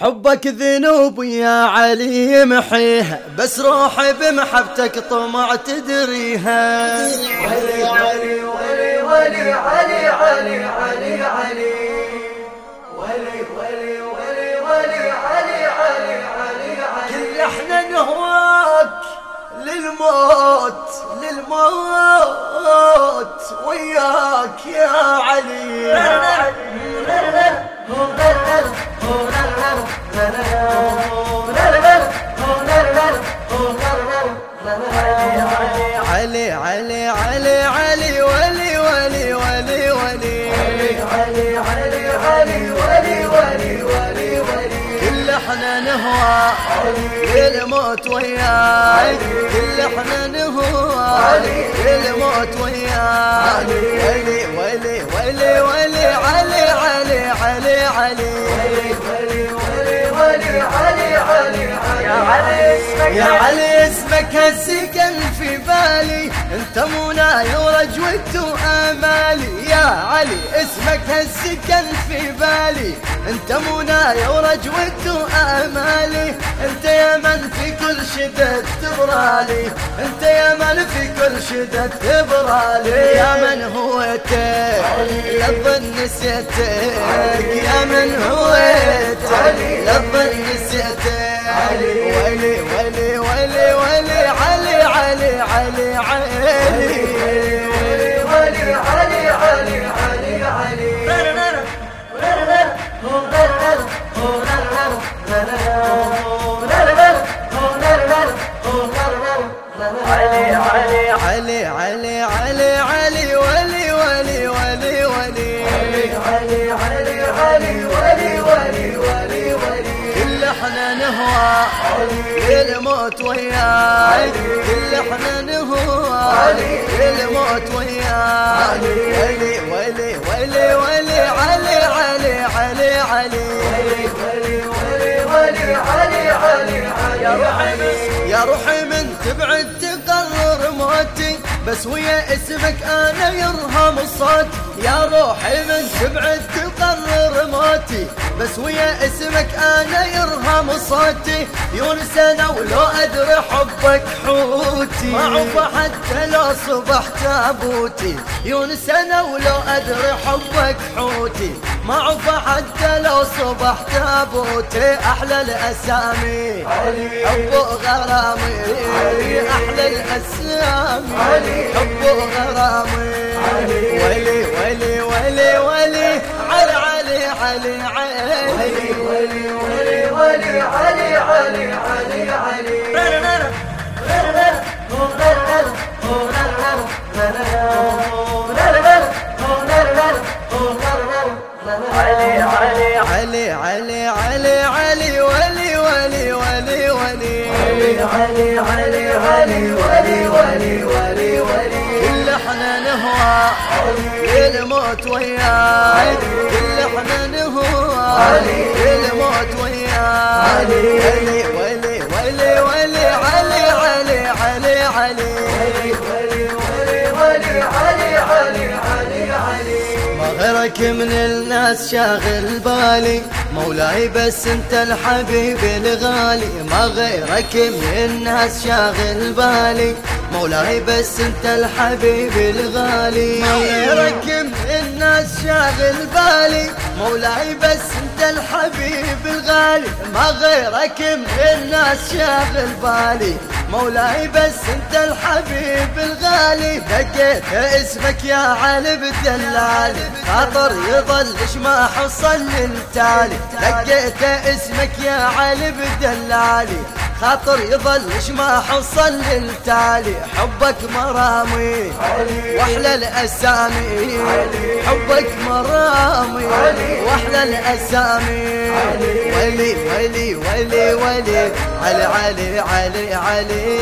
حبك ذنوب يا علي محيها بس روحي بمحبتك طمع تدريها علي علي ولي ولي علي علي علي علي ولي ولي ولي ولي علي علي علي علي كل إحنا نهواك للموت للموت وياك يا علي Oh, la la la la la. الموت وياي اللي إحنا نهوى الموت وياي. ويلي ويلي ويلي ويلي علي علي علي علي. علي علي اسمك هالسكن في بالي انت مناي ورجوت وامالي يا علي اسمك السكن في بالي. انت مناي ورجوت وامالي انت يا من في كل شدة تبرالي. انت يا من في كل شدة تبرالي. يا من هويتك؟ لظن نسيتك. يا من هويتك؟ لظن نسيتك. ولي ولي علي علي علي علي علي علي ولي ولي ولي ولي علي علي علي ولي ولي ولي ولي كل إحنا نهوى الموت وياك كل إحنا نهوى الموت وياك ولي ولي ولي ولي علي يا روحي من تبعد تقرر موتي. بس ويا اسمك أنا يرهم الصوت يا روحي من تبعد تقرر موتي. بس ويا اسمك أنا يرهم صوتي يونس أنا ولو ادري حبك حوتي. ما عوف حتى لو صبح تابوتي يونس أنا ولو ادري حبك حوتي. ما عوف حتى لو صبح تابوتي أحلى الاسامي. حب غرامي أحلى الاسامي. حب غرامي ولي علي علي علي علي ولي علي علي علي علي علي الموت وياي اللحن نهواي الموت وياي ويلي ويلي ويلي علي علي علي علي. غيرك من الناس شاغل بالي. مولاي بس انت الحبيب الغالي. ما غيرك من الناس شاغل بالي. مولاي بس انت الحبيب الغالي. ما غيرك من الناس شاغل بالي. مولاي بس انت الحبيب الغالي. ما غيرك من الناس شاغل بالي. مولاي بس انت الحبيب الغالي دقيت اسمك يا علي بدلالي خاطر يظلش ما حصل للتالي. دقيت اسمك يا علي بدلالي خاطر يظلش ما حصل للتالي. حبك مرامي وأحلى الأسامي. حبك مرامي وأحلى الأسامي. ولي ولي ولي ولي علي علي علي علي.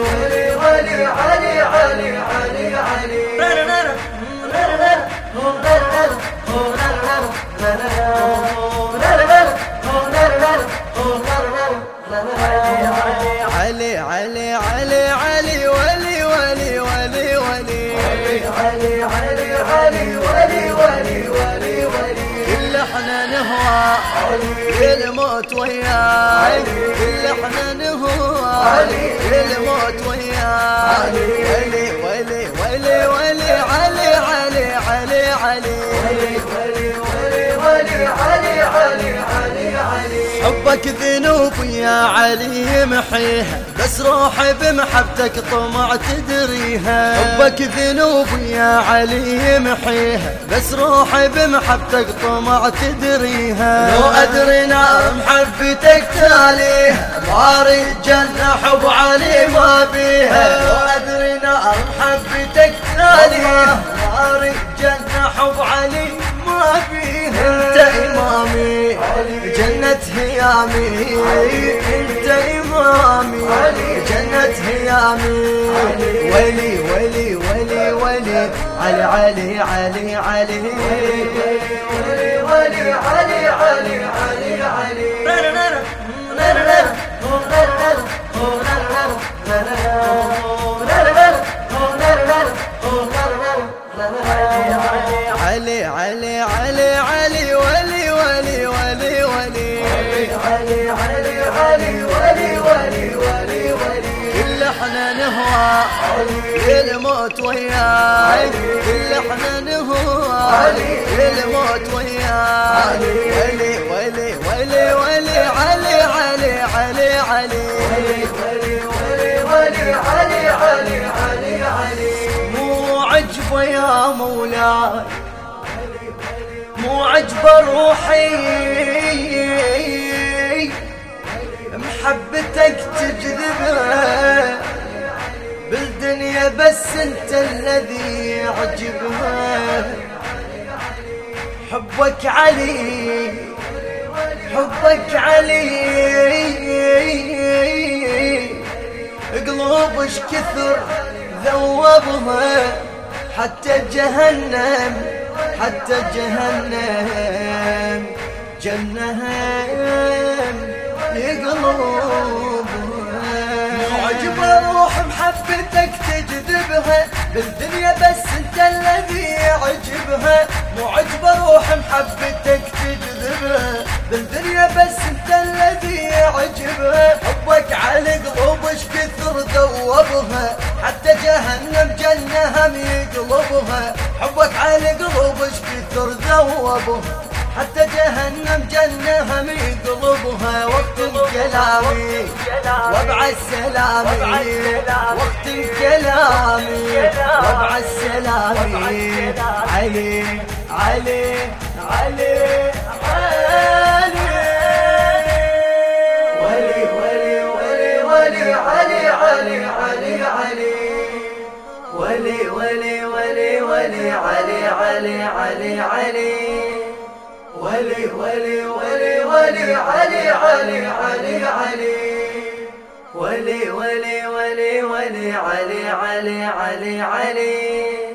ولي ولي علي علي علي علي. للموت وياك إحنا نهواك الموت وياك ويلي ويلي ويلي ويلي علي علي علي علي. علي ويلي علي علي علي علي. حبك ذنوب يا علي محيها. بس روحي بمحبتك طمع تدريها. حبك ذنوب يا علي محيها. بس روحي بمحبتك طمع تدريها. لو أدري نار محبتك تاليها. باري جنة حب علي ما بيها. لو أدري نار محبتك تاليها. باري جنة حب علي انت إمامي جنة هيامي. انت إمامي جنة هيامي. ولي ولي ولي ولي علي علي علي علي. ولي ولي علي علي علي علي. إحنا نهوى الموت وياي كل إحنا نهوى الموت وياي ولي ولي ولي ولي علي علي علي علي ولي ولي ولي علي علي علي علي مو عجبه يا مولاي مو عجبه روحي محبتك تجذبها. بالدنيا بس انت الذي يعجبها. حبك علي حبك علي. قلوب اش كثر ذوبها. حتى جهنم حتى جهنم. جنهم عجب روح محبتك تجذبها بالدنيا بس انت الذي يعجبها مو روح محبتك تجذبها بالدنيا بس انت الذي يعجبها حبك على قلوبش كثر ذوبها حتى جهنم جنهم يقلبها حبك على قلوبش كثر ذوبها حتى جهنم جنها من قلبها وقت الكلامي وابع السلامي وقت الكلامي وابع السلامي علي علي علي علي. ولي ولي ولي علي علي علي علي. ولي ولي ولي ولي علي علي علي علي. ولي ولي ولي ولي علي علي علي علي.